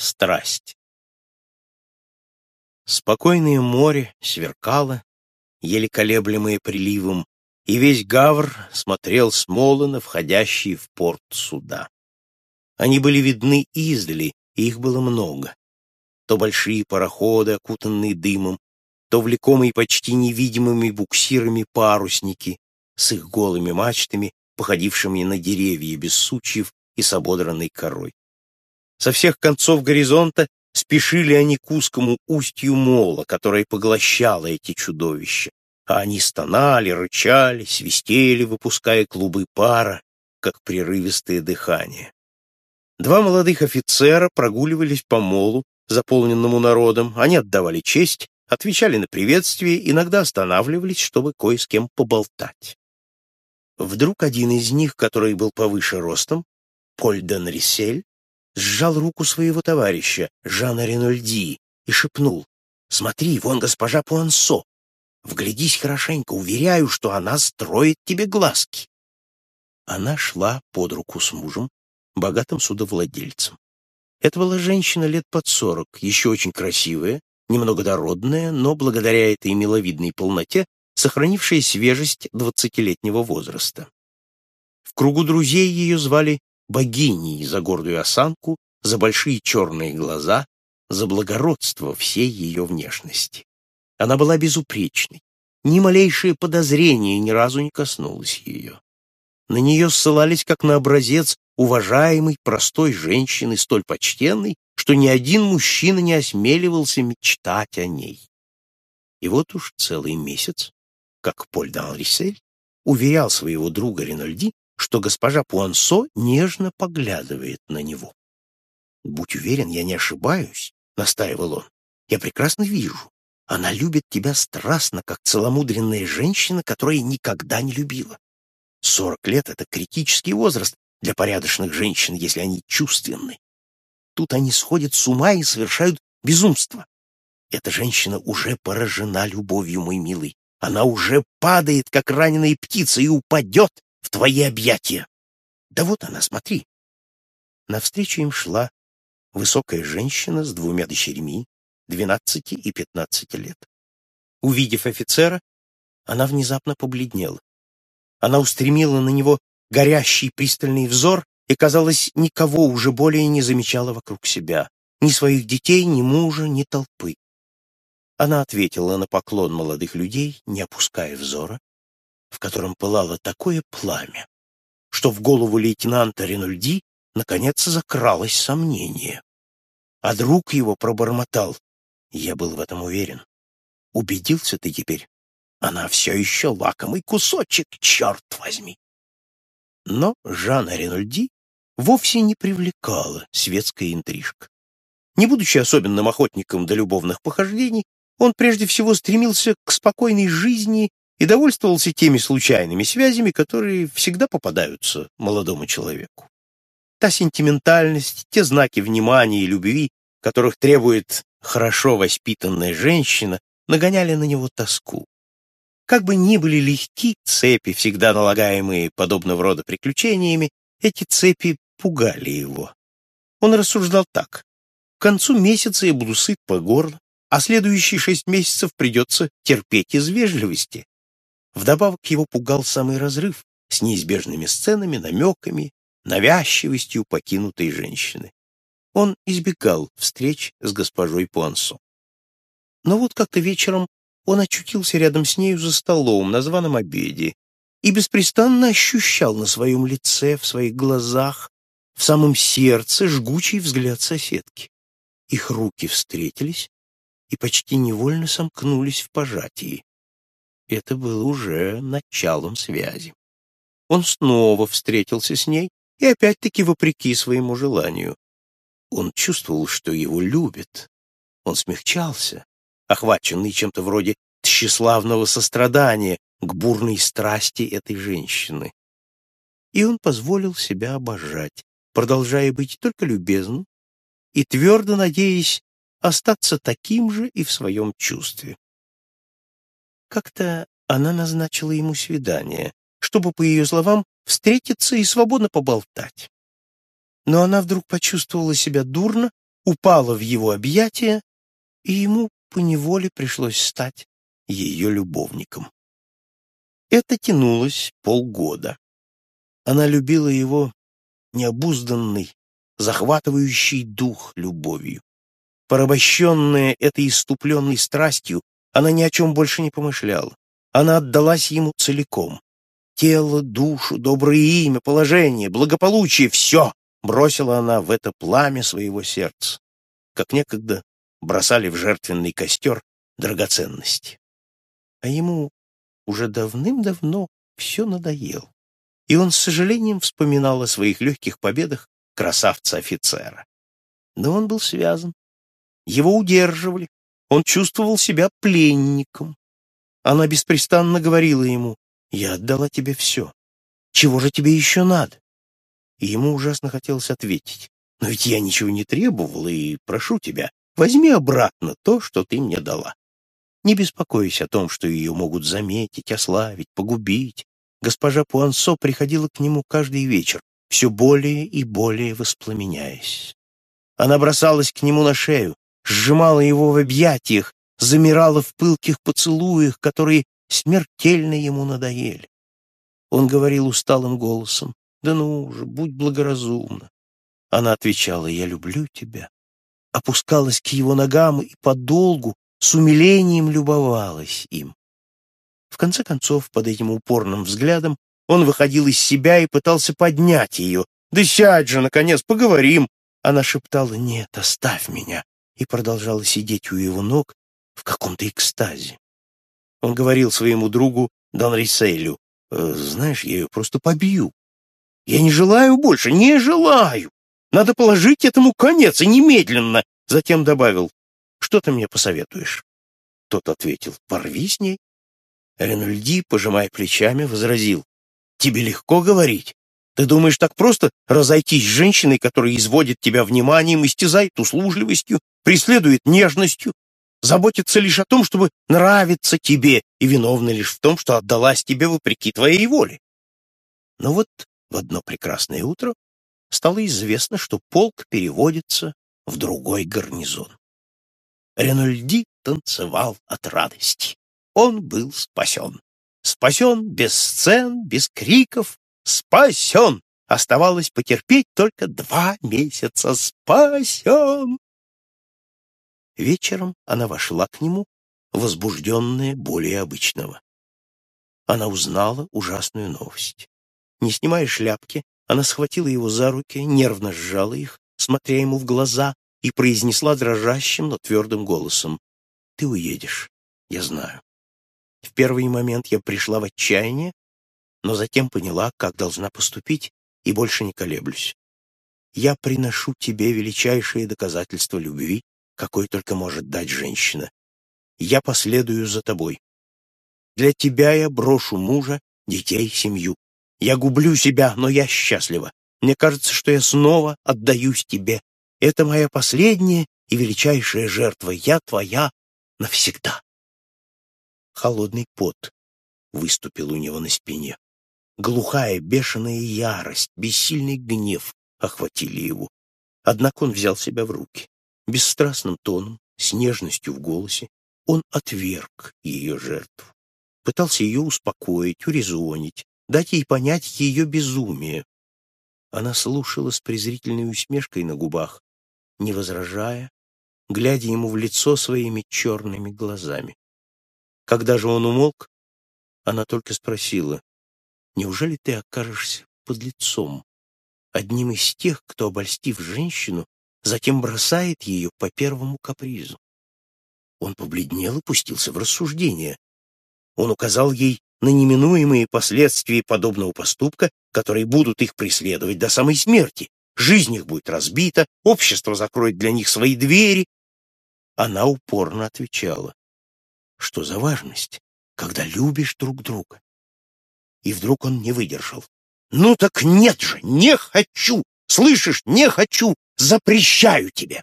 Страсть. Спокойное море сверкало, еле колеблемое приливом, и весь Гавр смотрел с на входящие в порт суда. Они были видны издали, и их было много. То большие пароходы, окутанные дымом, то влекомые почти невидимыми буксирами парусники с их голыми мачтами, походившими на деревья без сучьев и с ободранной корой. Со всех концов горизонта спешили они к узкому устью мола, которое поглощало эти чудовища, а они стонали, рычали, свистели, выпуская клубы пара, как прерывистое дыхание. Два молодых офицера прогуливались по молу, заполненному народом, они отдавали честь, отвечали на приветствие, иногда останавливались, чтобы кое с кем поболтать. Вдруг один из них, который был повыше ростом, Поль де Нрисель, сжал руку своего товарища, Жана Ренольди, и шепнул, «Смотри, вон госпожа Пуансо. Вглядись хорошенько, уверяю, что она строит тебе глазки». Она шла под руку с мужем, богатым судовладельцем. Это была женщина лет под сорок, еще очень красивая, немного дородная, но благодаря этой миловидной полноте сохранившая свежесть двадцатилетнего возраста. В кругу друзей ее звали богиней за гордую осанку, за большие черные глаза, за благородство всей ее внешности. Она была безупречной. Ни малейшее подозрение ни разу не коснулось ее. На нее ссылались как на образец уважаемой, простой женщины, столь почтенной, что ни один мужчина не осмеливался мечтать о ней. И вот уж целый месяц, как Поль d'Анрисель уверял своего друга Ренольди, что госпожа Пуансо нежно поглядывает на него. «Будь уверен, я не ошибаюсь», — настаивал он. «Я прекрасно вижу. Она любит тебя страстно, как целомудренная женщина, которая никогда не любила. Сорок лет — это критический возраст для порядочных женщин, если они чувственны. Тут они сходят с ума и совершают безумство. Эта женщина уже поражена любовью, мой милый. Она уже падает, как раненая птица, и упадет в твои объятия. Да вот она, смотри. Навстречу им шла высокая женщина с двумя дочерьми, двенадцати и пятнадцати лет. Увидев офицера, она внезапно побледнела. Она устремила на него горящий пристальный взор и, казалось, никого уже более не замечала вокруг себя, ни своих детей, ни мужа, ни толпы. Она ответила на поклон молодых людей, не опуская взора, в котором пылало такое пламя, что в голову лейтенанта Ренульди наконец закралось сомнение. А друг его пробормотал. Я был в этом уверен. Убедился ты теперь? Она все еще лакомый кусочек, черт возьми. Но Жанна Ренульди вовсе не привлекала светская интрижка. Не будучи особенным охотником до любовных похождений, он прежде всего стремился к спокойной жизни и довольствовался теми случайными связями, которые всегда попадаются молодому человеку. Та сентиментальность, те знаки внимания и любви, которых требует хорошо воспитанная женщина, нагоняли на него тоску. Как бы ни были легки цепи, всегда налагаемые подобного рода приключениями, эти цепи пугали его. Он рассуждал так. К концу месяца я буду сыт по горло, а следующие шесть месяцев придется терпеть из вежливости. Вдобавок его пугал самый разрыв с неизбежными сценами, намеками, навязчивостью покинутой женщины. Он избегал встреч с госпожой Пуансо. Но вот как-то вечером он очутился рядом с нею за столом на званом обеде и беспрестанно ощущал на своем лице, в своих глазах, в самом сердце жгучий взгляд соседки. Их руки встретились, и почти невольно сомкнулись в пожатии. Это было уже началом связи. Он снова встретился с ней, и опять-таки вопреки своему желанию. Он чувствовал, что его любят. Он смягчался, охваченный чем-то вроде тщеславного сострадания к бурной страсти этой женщины. И он позволил себя обожать, продолжая быть только любезным и твердо надеясь остаться таким же и в своем чувстве. Как-то она назначила ему свидание, чтобы, по ее словам, встретиться и свободно поболтать. Но она вдруг почувствовала себя дурно упала в его объятия, и ему поневоле пришлось стать ее любовником. Это тянулось полгода. Она любила его необузданной, захватывающей дух любовью. Порабощенная этой иступленной страстью, она ни о чем больше не помышляла. Она отдалась ему целиком. Тело, душу, доброе имя, положение, благополучие — все бросила она в это пламя своего сердца, как некогда бросали в жертвенный костер драгоценности. А ему уже давным-давно все надоело, и он с сожалением вспоминал о своих легких победах красавца-офицера. Но он был связан, его удерживали, он чувствовал себя пленником. Она беспрестанно говорила ему, «Я отдала тебе все. Чего же тебе еще надо?» И ему ужасно хотелось ответить, «Но ведь я ничего не требовал, и прошу тебя, возьми обратно то, что ты мне дала. Не беспокойся о том, что ее могут заметить, ославить, погубить». Госпожа Пуансо приходила к нему каждый вечер, все более и более воспламеняясь. Она бросалась к нему на шею, сжимала его в объятиях, замирала в пылких поцелуях, которые смертельно ему надоели. Он говорил усталым голосом, «Да ну уже, будь благоразумна». Она отвечала, «Я люблю тебя». Опускалась к его ногам и подолгу с умилением любовалась им. В конце концов, под этим упорным взглядом, он выходил из себя и пытался поднять ее. «Да сядь же, наконец, поговорим!» Она шептала, «Нет, оставь меня!» И продолжала сидеть у его ног в каком-то экстазе. Он говорил своему другу Дон Риселю, «Э, «Знаешь, я ее просто побью. Я не желаю больше, не желаю. Надо положить этому конец, и немедленно!» Затем добавил, «Что ты мне посоветуешь?» Тот ответил, «Порви с ней». Ренальди, пожимая плечами, возразил, «Тебе легко говорить. Ты думаешь так просто разойтись с женщиной, которая изводит тебя вниманием, истязает услужливостью, преследует нежностью, заботится лишь о том, чтобы нравиться тебе, и виновна лишь в том, что отдалась тебе вопреки твоей воле. Но вот в одно прекрасное утро стало известно, что полк переводится в другой гарнизон. Ренольди танцевал от радости. Он был спасен. Спасен без сцен, без криков. Спасен! Оставалось потерпеть только два месяца. Спасен! Вечером она вошла к нему, возбужденная более обычного. Она узнала ужасную новость. Не снимая шляпки, она схватила его за руки, нервно сжала их, смотря ему в глаза, и произнесла дрожащим, но твердым голосом. «Ты уедешь, я знаю». В первый момент я пришла в отчаяние, но затем поняла, как должна поступить, и больше не колеблюсь. Я приношу тебе величайшее доказательство любви, какой только может дать женщина. Я последую за тобой. Для тебя я брошу мужа, детей, семью. Я гублю себя, но я счастлива. Мне кажется, что я снова отдаюсь тебе. Это моя последняя и величайшая жертва. Я твоя навсегда. Холодный пот выступил у него на спине. Глухая, бешеная ярость, бессильный гнев охватили его. Однако он взял себя в руки. Бесстрастным тоном, с нежностью в голосе, он отверг ее жертву. Пытался ее успокоить, урезонить, дать ей понять ее безумие. Она слушала с презрительной усмешкой на губах, не возражая, глядя ему в лицо своими черными глазами. Когда же он умолк, она только спросила, «Неужели ты окажешься под лицом, одним из тех, кто, обольстив женщину, затем бросает ее по первому капризу. Он побледнел и пустился в рассуждение. Он указал ей на неминуемые последствия подобного поступка, которые будут их преследовать до самой смерти. Жизнь их будет разбита, общество закроет для них свои двери. Она упорно отвечала. Что за важность, когда любишь друг друга? И вдруг он не выдержал. «Ну так нет же, не хочу! Слышишь, не хочу! Запрещаю тебе!»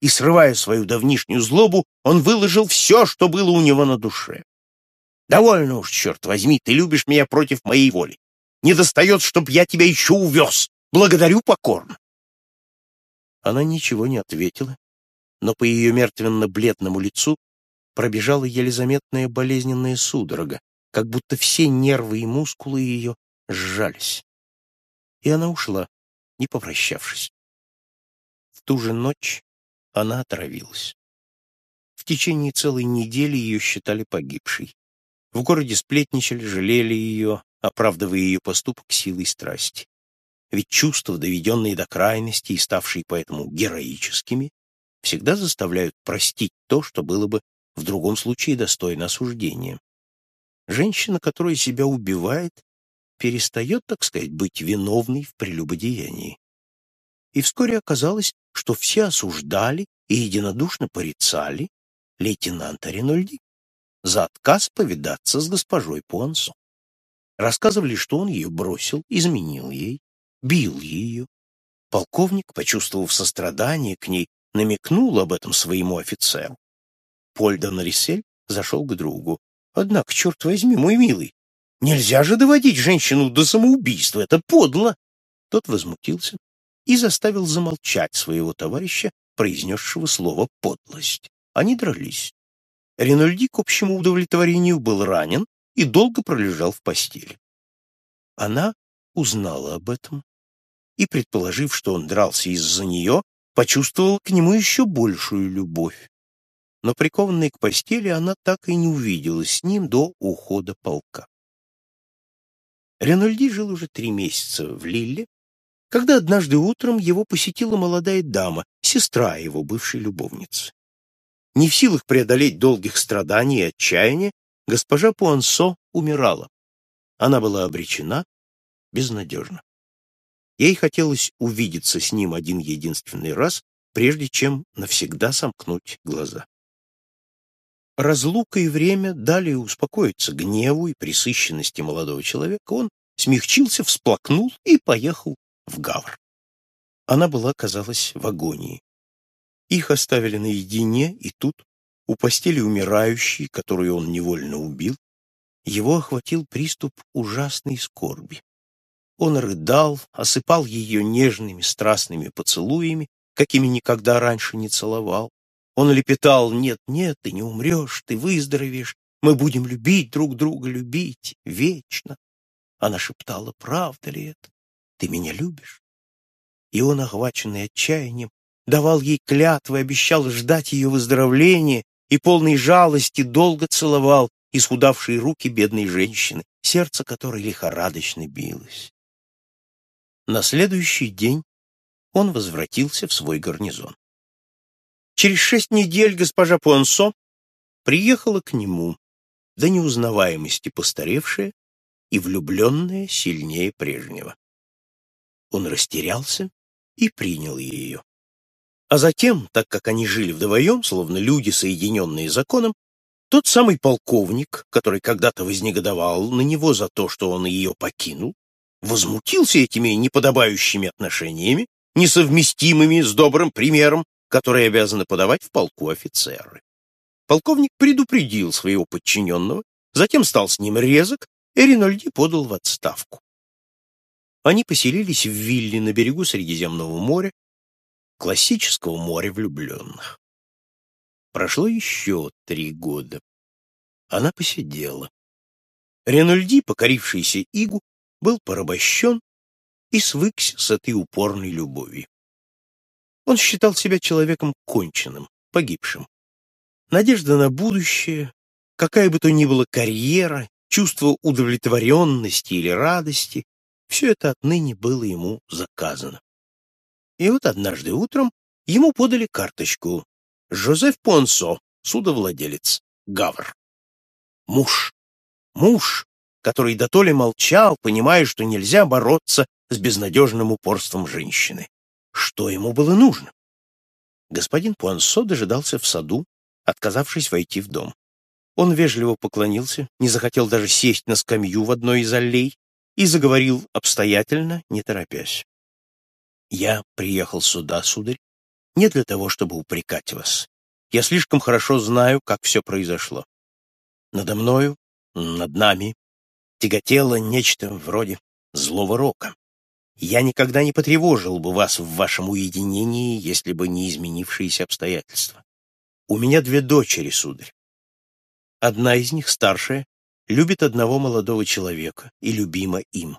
И, срывая свою давнишнюю злобу, он выложил все, что было у него на душе. «Довольно уж, черт возьми, ты любишь меня против моей воли. Не достает, чтоб я тебя еще увез. Благодарю покорно». Она ничего не ответила, но по ее мертвенно-бледному лицу пробежала еле заметная болезненная судорога, как будто все нервы и мускулы ее сжались. И она ушла, не попрощавшись. В ту же ночь она отравилась. В течение целой недели ее считали погибшей. В городе сплетничали, жалели ее, оправдывая ее поступок силой страсти. Ведь чувства, доведенные до крайности и ставшие поэтому героическими, всегда заставляют простить то, что было бы в другом случае достойно осуждения. Женщина, которая себя убивает, перестает, так сказать, быть виновной в прелюбодеянии. И вскоре оказалось, что все осуждали и единодушно порицали лейтенанта Ренольди за отказ повидаться с госпожой Пуансо. Рассказывали, что он ее бросил, изменил ей, бил ее. Полковник, почувствовав сострадание к ней, намекнул об этом своему офицеру. Поль де Нарисель зашел к другу. «Однако, черт возьми, мой милый, нельзя же доводить женщину до самоубийства, это подло!» Тот возмутился и заставил замолчать своего товарища, произнесшего слово «подлость». Они дрались. Ренольди к общему удовлетворению был ранен и долго пролежал в постели. Она узнала об этом и, предположив, что он дрался из-за нее, почувствовала к нему еще большую любовь. Но прикованной к постели она так и не увидела с ним до ухода полка. Ренольди жил уже три месяца в Лилле, когда однажды утром его посетила молодая дама, сестра его бывшей любовницы. Не в силах преодолеть долгих страданий и отчаяния, госпожа Пуансо умирала. Она была обречена безнадежно. Ей хотелось увидеться с ним один единственный раз, прежде чем навсегда сомкнуть глаза. Разлука и время дали успокоиться гневу и присыщенности молодого человека. Он смягчился, всплакнул и поехал в Гавр. Она была, казалось, в агонии. Их оставили наедине, и тут, у постели умирающей, которую он невольно убил, его охватил приступ ужасной скорби. Он рыдал, осыпал ее нежными страстными поцелуями, какими никогда раньше не целовал. Он лепетал «Нет, нет, ты не умрешь, ты выздоровеешь, мы будем любить друг друга, любить вечно». Она шептала «Правда ли это? Ты меня любишь?» И он, охваченный отчаянием, давал ей клятвы, обещал ждать ее выздоровления и полной жалости долго целовал исхудавшие руки бедной женщины, сердце которой лихорадочно билось. На следующий день он возвратился в свой гарнизон. Через шесть недель госпожа Пуансо приехала к нему, до неузнаваемости постаревшая и влюбленная сильнее прежнего. Он растерялся и принял ее. А затем, так как они жили вдвоем, словно люди, соединенные законом, тот самый полковник, который когда-то вознегодовал на него за то, что он ее покинул, возмутился этими неподобающими отношениями, несовместимыми с добрым примером, который обязаны подавать в полку офицеры. Полковник предупредил своего подчиненного, затем стал с ним резок, и Ринольди подал в отставку. Они поселились в вилле на берегу Средиземного моря, классического моря влюбленных. Прошло еще три года. Она посидела. Ренольди, покорившийся Игу, был порабощен и свыкся с этой упорной любовью. Он считал себя человеком конченным, погибшим. Надежда на будущее, какая бы то ни была карьера, чувство удовлетворенности или радости, все это отныне было ему заказано. И вот однажды утром ему подали карточку. Жозеф Понсо, судовладелец, Гавр. Муж. Муж, который дотоле молчал, понимая, что нельзя бороться с безнадежным упорством женщины. Что ему было нужно? Господин Пуансо дожидался в саду, отказавшись войти в дом. Он вежливо поклонился, не захотел даже сесть на скамью в одной из аллей и заговорил обстоятельно, не торопясь. Я приехал сюда, сударь, не для того, чтобы упрекать вас. Я слишком хорошо знаю, как все произошло. Надо мною, над нами, тяготело нечто вроде злого рока. Я никогда не потревожил бы вас в вашем уединении, если бы не изменившиеся обстоятельства. У меня две дочери, сударь. Одна из них, старшая, любит одного молодого человека и любима им.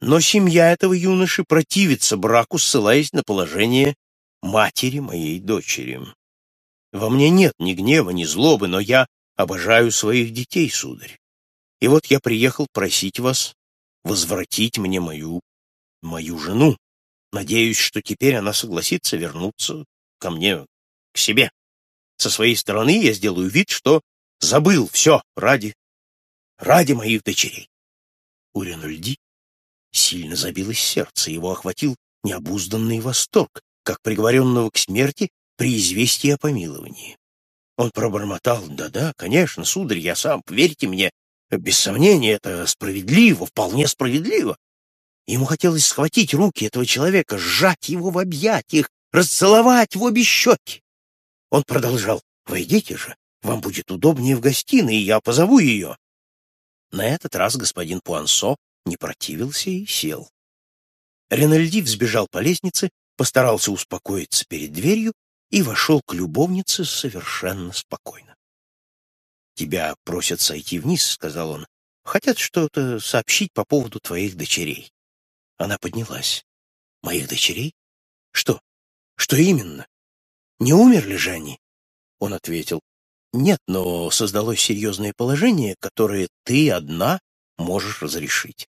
Но семья этого юноши противится браку, ссылаясь на положение матери моей дочери. Во мне нет ни гнева, ни злобы, но я обожаю своих детей, сударь. И вот я приехал просить вас возвратить мне мою, мою жену. Надеюсь, что теперь она согласится вернуться ко мне, к себе. Со своей стороны я сделаю вид, что забыл все ради, ради моих дочерей. У Ренульди сильно забилось сердце, его охватил необузданный восторг, как приговоренного к смерти при известии о помиловании. Он пробормотал, «Да-да, конечно, сударь, я сам, поверьте мне, без сомнения, это справедливо, вполне справедливо». Ему хотелось схватить руки этого человека, сжать его в объятиях, расцеловать в обе щеки. Он продолжал, «Войдите же, вам будет удобнее в гостиной, я позову ее». На этот раз господин Пуансо не противился и сел. Ренальди взбежал по лестнице, постарался успокоиться перед дверью и вошел к любовнице совершенно спокойно. «Тебя просят сойти вниз», — сказал он. «Хотят что-то сообщить по поводу твоих дочерей». Она поднялась. «Моих дочерей? Что? Что именно? Не умерли же они?» Он ответил. «Нет, но создалось серьезное положение, которое ты одна можешь разрешить».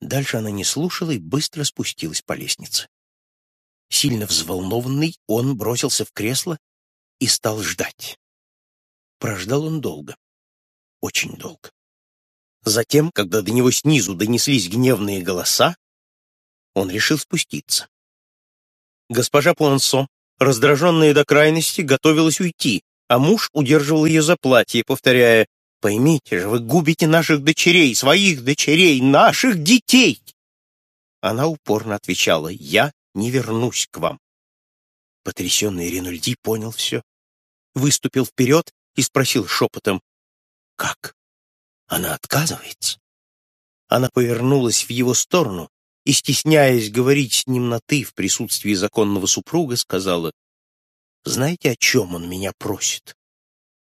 Дальше она не слушала и быстро спустилась по лестнице. Сильно взволнованный, он бросился в кресло и стал ждать. Прождал он долго, очень долго. Затем, когда до него снизу донеслись гневные голоса, он решил спуститься. Госпожа Пуансо, раздраженная до крайности, готовилась уйти, а муж удерживал ее за платье, повторяя Поймите же, вы губите наших дочерей, своих дочерей, наших детей!» Она упорно отвечала, «Я не вернусь к вам». Потрясенный Ренульди понял все, выступил вперед и спросил шепотом, «Как? Она отказывается?» Она повернулась в его сторону и, стесняясь говорить с ним на «ты» в присутствии законного супруга, сказала, «Знаете, о чем он меня просит?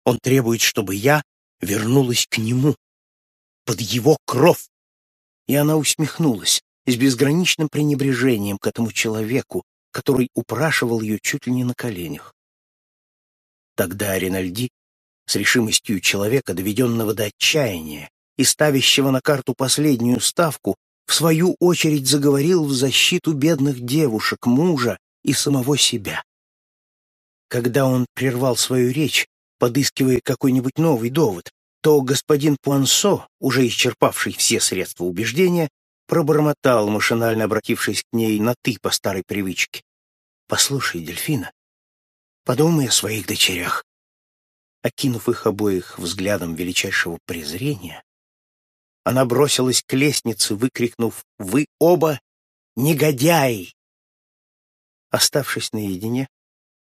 Он требует, чтобы я вернулась к нему, под его кров. И она усмехнулась с безграничным пренебрежением к этому человеку, который упрашивал ее чуть ли не на коленях. Тогда Ринальди, с решимостью человека, доведенного до отчаяния и ставящего на карту последнюю ставку, в свою очередь заговорил в защиту бедных девушек, мужа и самого себя. Когда он прервал свою речь, подыскивая какой-нибудь новый довод, то господин Пуансо, уже исчерпавший все средства убеждения, пробормотал, машинально обратившись к ней на «ты» по старой привычке. «Послушай, Дельфина, подумай о своих дочерях». Окинув их обоих взглядом величайшего презрения, она бросилась к лестнице, выкрикнув «Вы оба негодяи!». Оставшись наедине,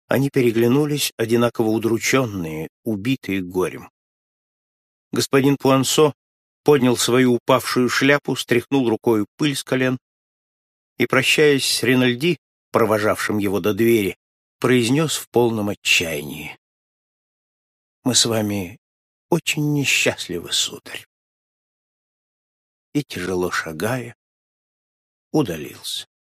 они переглянулись, одинаково удрученные, убитые горем. Господин Пуансо поднял свою упавшую шляпу, стряхнул рукою пыль с колен и, прощаясь с Ринальди, провожавшим его до двери, произнес в полном отчаянии. «Мы с вами очень несчастливы, сударь». И, тяжело шагая, удалился.